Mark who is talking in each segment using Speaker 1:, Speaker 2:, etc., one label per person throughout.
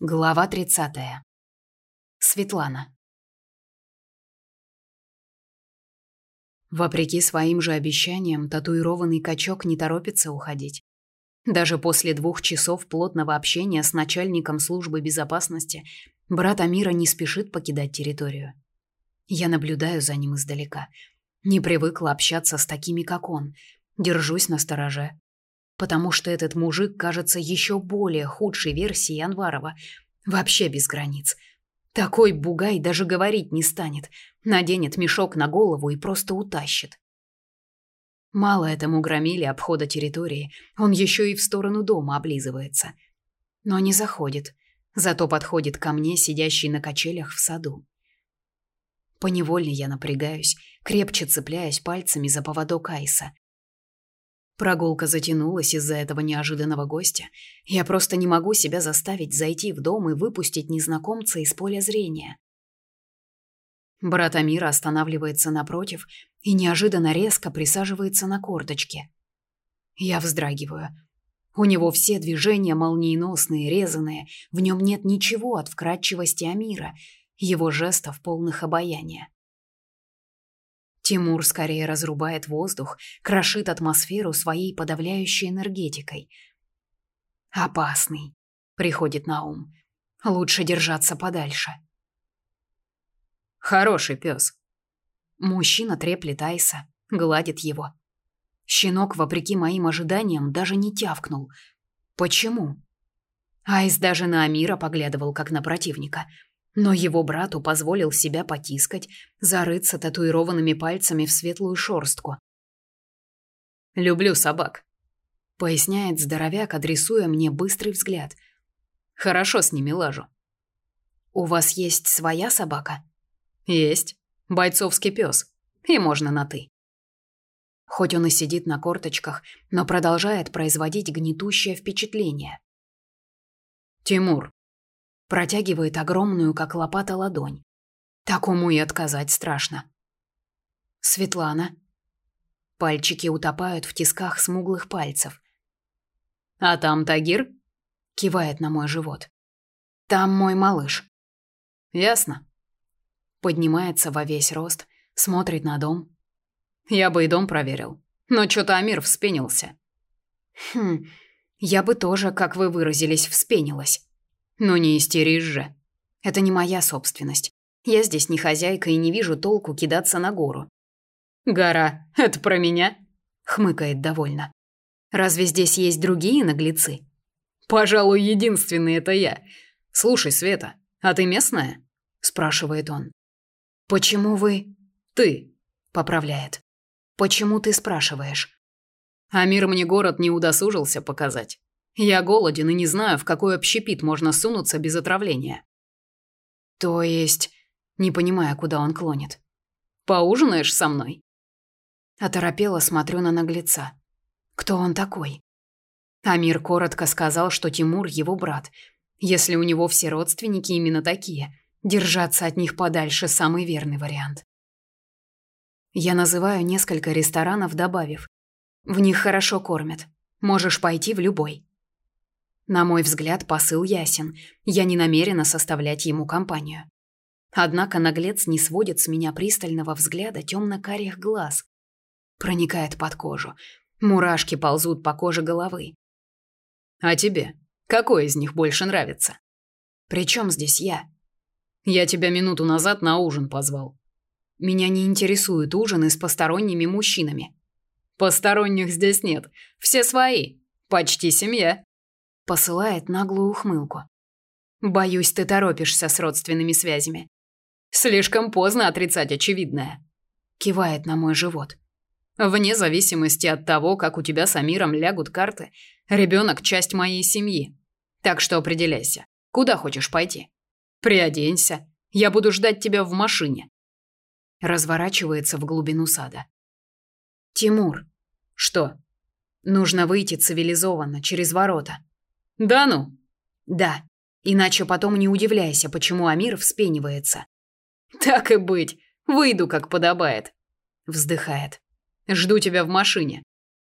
Speaker 1: Глава 30. Светлана. Вопреки своим же обещаниям, татуированный качок не торопится уходить. Даже после двух часов плотного общения с начальником службы безопасности брат Амира не спешит покидать территорию. Я наблюдаю за ним издалека. Не привыкла общаться с такими, как он. Держусь на стороже, потому что этот мужик кажется еще более худшей версией Анварова, вообще без границ. Такой бугай даже говорить не станет, наденет мешок на голову и просто утащит. Мало этому громиле обхода территории, он еще и в сторону дома облизывается. Но не заходит, зато подходит ко мне, сидящий на качелях в саду. Поневоле я напрягаюсь, крепче цепляясь пальцами за поводок Айса. Прогулка затянулась из-за этого неожиданного гостя. Я просто не могу себя заставить зайти в дом и выпустить незнакомца из поля зрения. Брат Амира останавливается напротив и неожиданно резко присаживается на корточке. Я вздрагиваю. У него все движения молниеносные, резаные, в нем нет ничего от вкрадчивости Амира, его жестов полных обаяния. Тимур скорее разрубает воздух, крошит атмосферу своей подавляющей энергетикой. Опасный, приходит на ум. Лучше держаться подальше. Хороший пес. Мужчина треплет Айса, гладит его. Щенок, вопреки моим ожиданиям, даже не тявкнул. Почему? Айс даже на Амира поглядывал как на противника – но его брату позволил себя потискать, зарыться татуированными пальцами в светлую шорстку. «Люблю собак», — поясняет здоровяк, адресуя мне быстрый взгляд. «Хорошо с ними лажу». «У вас есть своя собака?» «Есть. Бойцовский пес. И можно на «ты». Хоть он и сидит на корточках, но продолжает производить гнетущее впечатление. «Тимур, Протягивает огромную, как лопата, ладонь. Такому и отказать страшно. Светлана. Пальчики утопают в тисках смуглых пальцев. «А там Тагир?» Кивает на мой живот. «Там мой малыш». «Ясно». Поднимается во весь рост, смотрит на дом. «Я бы и дом проверил, но что-то Амир вспенился». «Хм, я бы тоже, как вы выразились, вспенилась». Но не истеришь же. Это не моя собственность. Я здесь не хозяйка и не вижу толку кидаться на гору. Гора, это про меня? хмыкает довольно. Разве здесь есть другие наглецы? Пожалуй, единственный это я. Слушай, Света, а ты местная? спрашивает он. Почему вы ты? поправляет. Почему ты спрашиваешь? А мир мне город не удосужился показать. Я голоден и не знаю, в какой общепит можно сунуться без отравления. То есть, не понимая, куда он клонит. Поужинаешь со мной? Оторопело смотрю на наглеца. Кто он такой? Амир коротко сказал, что Тимур его брат. Если у него все родственники именно такие, держаться от них подальше самый верный вариант. Я называю несколько ресторанов, добавив: в них хорошо кормят. Можешь пойти в любой. На мой взгляд, посыл ясен. Я не намерена составлять ему компанию. Однако наглец не сводит с меня пристального взгляда темно-карих глаз. Проникает под кожу. Мурашки ползут по коже головы. А тебе? Какой из них больше нравится? Причем здесь я? Я тебя минуту назад на ужин позвал. Меня не интересует ужины с посторонними мужчинами. Посторонних здесь нет. Все свои. Почти семья посылает наглую ухмылку. Боюсь, ты торопишься с родственными связями. Слишком поздно отрицать очевидное. Кивает на мой живот. Вне зависимости от того, как у тебя с Амиром лягут карты, ребенок часть моей семьи. Так что определяйся, куда хочешь пойти. Приоденься, я буду ждать тебя в машине. Разворачивается в глубину сада. Тимур, что? Нужно выйти цивилизованно через ворота. Да ну? Да. Иначе потом не удивляйся, почему Амир вспенивается. Так и быть. Выйду, как подобает. Вздыхает. Жду тебя в машине.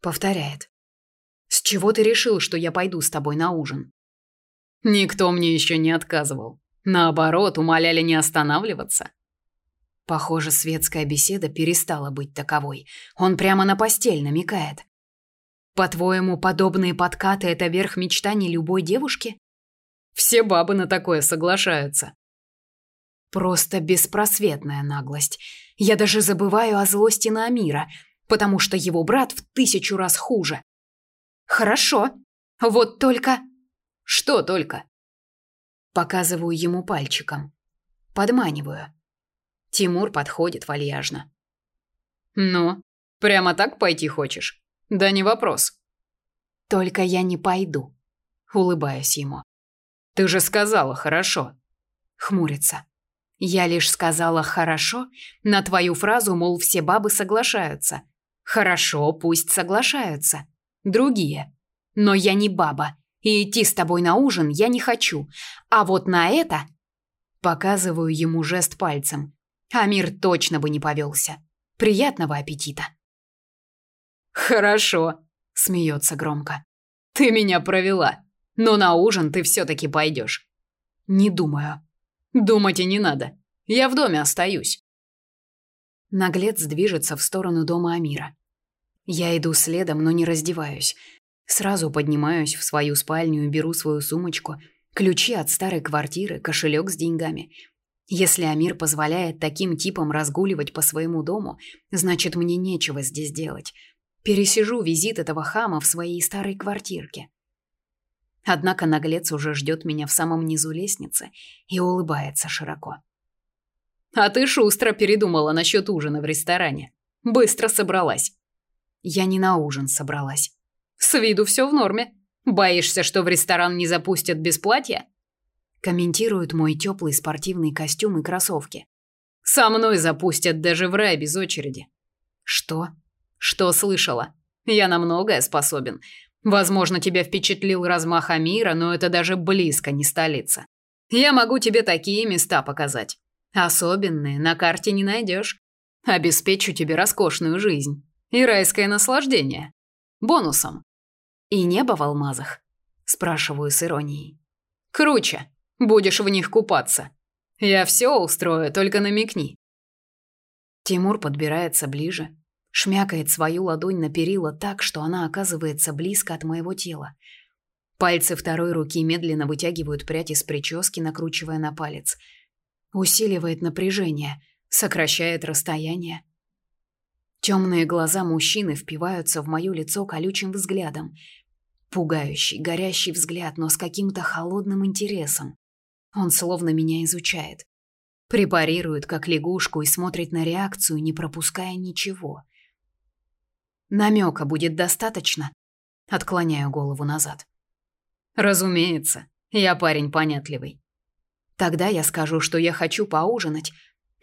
Speaker 1: Повторяет. С чего ты решил, что я пойду с тобой на ужин? Никто мне еще не отказывал. Наоборот, умоляли не останавливаться. Похоже, светская беседа перестала быть таковой. Он прямо на постель намекает. По-твоему, подобные подкаты это верх мечтаний любой девушки? Все бабы на такое соглашаются. Просто беспросветная наглость. Я даже забываю о злости на Амира, потому что его брат в тысячу раз хуже. Хорошо. Вот только Что только? Показываю ему пальчиком. Подманиваю. Тимур подходит вальяжно. Ну, прямо так пойти хочешь? Да не вопрос. Только я не пойду. Улыбаюсь ему. Ты же сказала хорошо. Хмурится. Я лишь сказала «хорошо» на твою фразу, мол, все бабы соглашаются. Хорошо, пусть соглашаются. Другие. Но я не баба, и идти с тобой на ужин я не хочу. А вот на это... Показываю ему жест пальцем. Амир точно бы не повелся. Приятного аппетита. Хорошо, смеется громко. Ты меня провела. Но на ужин ты все-таки пойдешь. Не думаю. Думать и не надо. Я в доме остаюсь. Наглец движется в сторону дома Амира. Я иду следом, но не раздеваюсь. Сразу поднимаюсь в свою спальню и беру свою сумочку, ключи от старой квартиры, кошелек с деньгами. Если Амир позволяет таким типам разгуливать по своему дому, значит, мне нечего здесь делать. Пересижу визит этого хама в своей старой квартирке. Однако наглец уже ждет меня в самом низу лестницы и улыбается широко. «А ты шустро передумала насчет ужина в ресторане. Быстро собралась». «Я не на ужин собралась». «С виду все в норме. Боишься, что в ресторан не запустят без платья?» Комментирует мой теплый спортивный костюм и кроссовки. «Со мной запустят даже в рай без очереди». «Что?» «Что слышала? Я на многое способен. Возможно, тебя впечатлил размах Амира, но это даже близко не столица. Я могу тебе такие места показать. Особенные на карте не найдешь. Обеспечу тебе роскошную жизнь и райское наслаждение. Бонусом. И небо в алмазах? Спрашиваю с иронией. Круче. Будешь в них купаться. Я все устрою, только намекни. Тимур подбирается ближе, шмякает свою ладонь на перила так, что она оказывается близко от моего тела. Пальцы второй руки медленно вытягивают прядь из прически, накручивая на палец. Усиливает напряжение, сокращает расстояние. Темные глаза мужчины впиваются в моё лицо колючим взглядом. Пугающий, горящий взгляд, но с каким-то холодным интересом. Он словно меня изучает. Препарирует, как лягушку, и смотрит на реакцию, не пропуская ничего. Намека будет достаточно? Отклоняю голову назад. Разумеется, я парень понятливый. Тогда я скажу, что я хочу поужинать.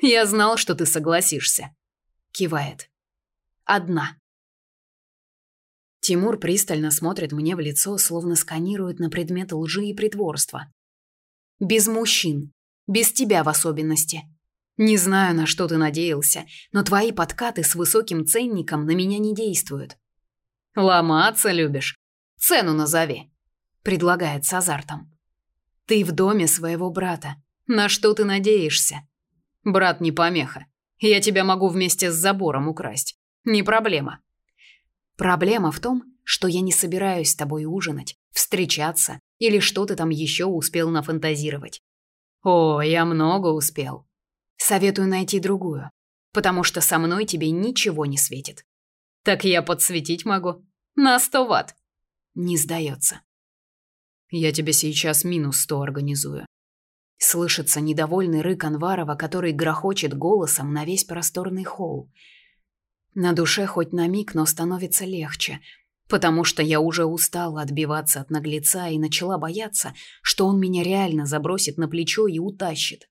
Speaker 1: Я знал, что ты согласишься. Кивает. Одна. Тимур пристально смотрит мне в лицо, словно сканирует на предмет лжи и притворства. Без мужчин, без тебя в особенности. Не знаю, на что ты надеялся, но твои подкаты с высоким ценником на меня не действуют. Ломаться любишь? Цену назови, предлагает с азартом. Ты в доме своего брата. На что ты надеешься? Брат не помеха. Я тебя могу вместе с забором украсть. Не проблема. Проблема в том, что я не собираюсь с тобой ужинать, встречаться или что ты там еще успел нафантазировать. О, я много успел. Советую найти другую, потому что со мной тебе ничего не светит. Так я подсветить могу. На сто ватт. Не сдается. Я тебе сейчас минус сто организую. Слышится недовольный рык Анварова, который грохочет голосом на весь просторный холл. На душе хоть на миг, но становится легче, потому что я уже устала отбиваться от наглеца и начала бояться, что он меня реально забросит на плечо и утащит.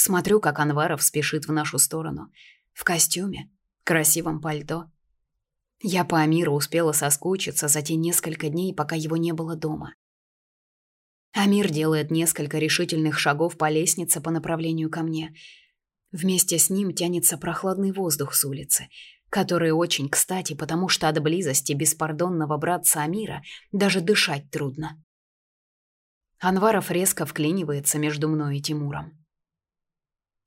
Speaker 1: Смотрю, как Анваров спешит в нашу сторону. В костюме, красивом пальто. Я по Амиру успела соскучиться за те несколько дней, пока его не было дома. Амир делает несколько решительных шагов по лестнице по направлению ко мне. Вместе с ним тянется прохладный воздух с улицы, который очень кстати, потому что от близости беспардонного братца Амира даже дышать трудно. Анваров резко вклинивается между мной и Тимуром.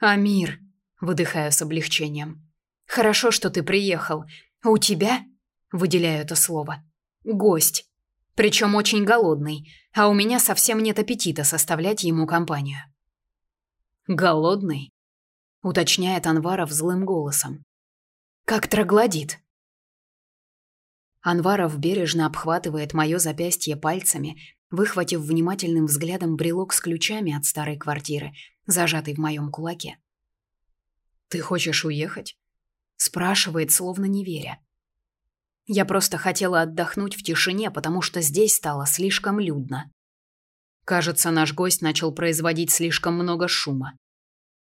Speaker 1: «Амир!» – выдыхаю с облегчением. «Хорошо, что ты приехал. У тебя?» – выделяю это слово. «Гость. Причем очень голодный, а у меня совсем нет аппетита составлять ему компанию». «Голодный?» – уточняет Анваров злым голосом. «Как троглодит». Анваров бережно обхватывает мое запястье пальцами, выхватив внимательным взглядом брелок с ключами от старой квартиры, зажатый в моем кулаке. «Ты хочешь уехать?» – спрашивает, словно не веря. Я просто хотела отдохнуть в тишине, потому что здесь стало слишком людно. Кажется, наш гость начал производить слишком много шума.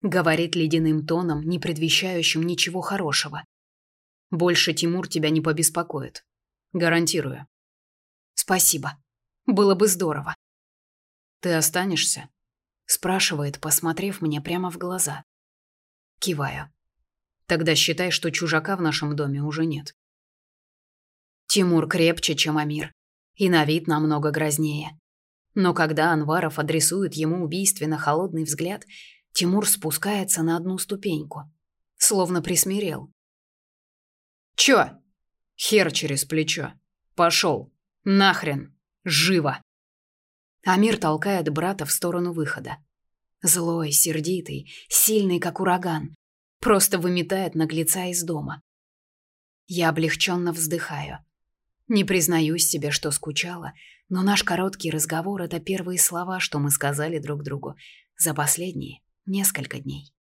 Speaker 1: Говорит ледяным тоном, не предвещающим ничего хорошего. Больше Тимур тебя не побеспокоит. Гарантирую. Спасибо. Было бы здорово. Ты останешься? спрашивает, посмотрев мне прямо в глаза. Киваю. Тогда считай, что чужака в нашем доме уже нет. Тимур крепче, чем Амир, и на вид намного грознее. Но когда Анваров адресует ему убийственно холодный взгляд, Тимур спускается на одну ступеньку, словно присмирел. «Чё?» Хер через плечо. Пошел. Нахрен. Живо. Амир толкает брата в сторону выхода. Злой, сердитый, сильный, как ураган. Просто выметает наглеца из дома. Я облегченно вздыхаю. Не признаюсь себе, что скучала, но наш короткий разговор — это первые слова, что мы сказали друг другу за последние несколько дней.